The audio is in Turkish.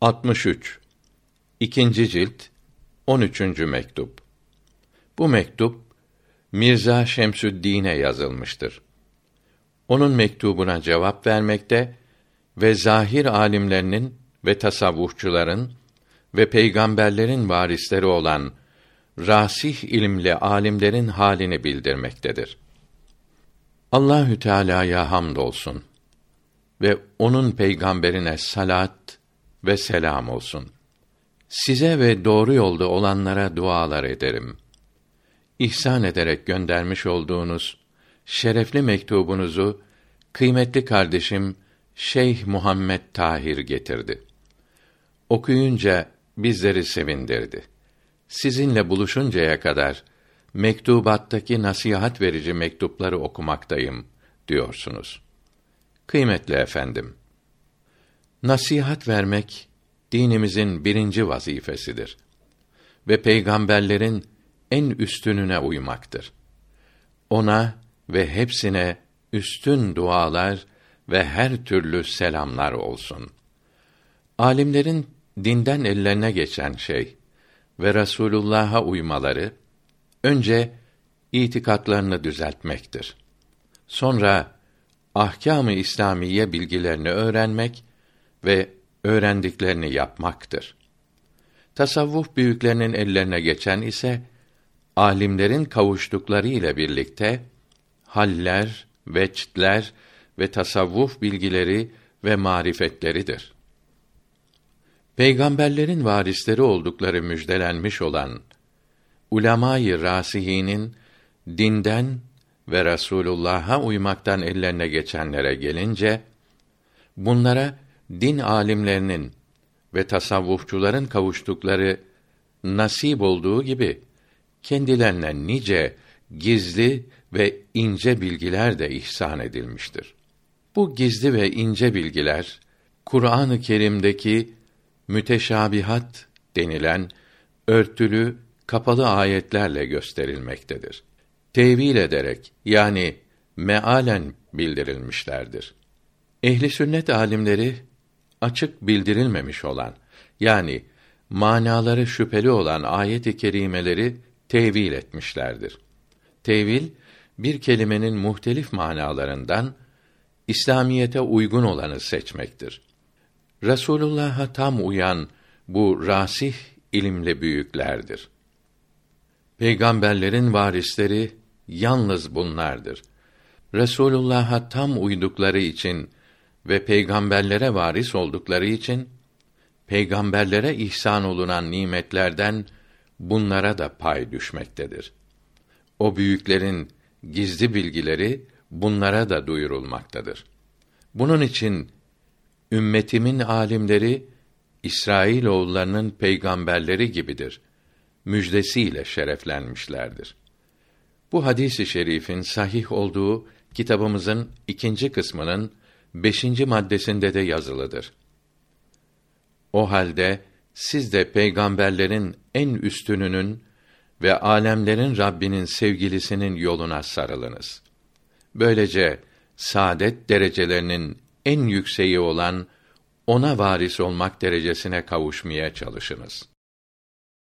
63 İkinci cilt 13. mektup. Bu mektup Mirza Şemsüddin'e yazılmıştır. Onun mektubuna cevap vermekte ve zahir alimlerinin ve tasavvufçuların ve peygamberlerin varisleri olan rasih ilimli alimlerin halini bildirmektedir. Allahü Teala'ya hamdolsun ve onun peygamberine salat ve selam olsun. Size ve doğru yolda olanlara dualar ederim. İhsan ederek göndermiş olduğunuz şerefli mektubunuzu kıymetli kardeşim Şeyh Muhammed Tahir getirdi. Okuyunca bizleri sevindirdi. Sizinle buluşuncaya kadar mektubattaki nasihat verici mektupları okumaktayım diyorsunuz. Kıymetli efendim, nasihat vermek dinimizin birinci vazifesidir ve peygamberlerin en üstününe uymaktır. Ona ve hepsine üstün dualar ve her türlü selamlar olsun. Alimlerin dinden ellerine geçen şey ve Resulullah'a uymaları önce itikatlarını düzeltmektir. Sonra ahkâm-ı İslamiye bilgilerini öğrenmek ve öğrendiklerini yapmaktır. Tasavvuf büyüklerinin ellerine geçen ise alimlerin kavuştukları ile birlikte haller, veçtler ve tasavvuf bilgileri ve marifetleridir. Peygamberlerin varisleri oldukları müjdelenmiş olan ulemayı rasihinin dinden ve Resulullah'a uymaktan ellerine geçenlere gelince bunlara din alimlerinin ve tasavvufçuların kavuştukları nasip olduğu gibi kendilerine nice gizli ve ince bilgiler de ihsan edilmiştir. Bu gizli ve ince bilgiler Kur'an-ı Kerim'deki müteşabihat denilen örtülü kapalı ayetlerle gösterilmektedir. Tevil ederek yani mealen bildirilmişlerdir. Ehli sünnet alimleri açık bildirilmemiş olan yani manaları şüpheli olan ayet-i kerimeleri tevil etmişlerdir. Tevil bir kelimenin muhtelif manalarından İslamiyete uygun olanı seçmektir. Resulullah'a tam uyan bu rasih ilimli büyüklerdir. Peygamberlerin varisleri yalnız bunlardır. Resulullah'a tam uydukları için ve peygamberlere varis oldukları için peygamberlere ihsan olunan nimetlerden bunlara da pay düşmektedir. O büyüklerin gizli bilgileri bunlara da duyurulmaktadır. Bunun için ümmetimin alimleri İsrail oğullarının peygamberleri gibidir. Müjdesiyle şereflenmişlerdir. Bu hadisi şerifin sahih olduğu kitabımızın ikinci kısmının beşinci maddesinde de yazılıdır. O halde siz de peygamberlerin en üstününün ve alemlerin Rabbinin sevgilisinin yoluna sarılınız. Böylece saadet derecelerinin en yükseği olan ona varis olmak derecesine kavuşmaya çalışınız.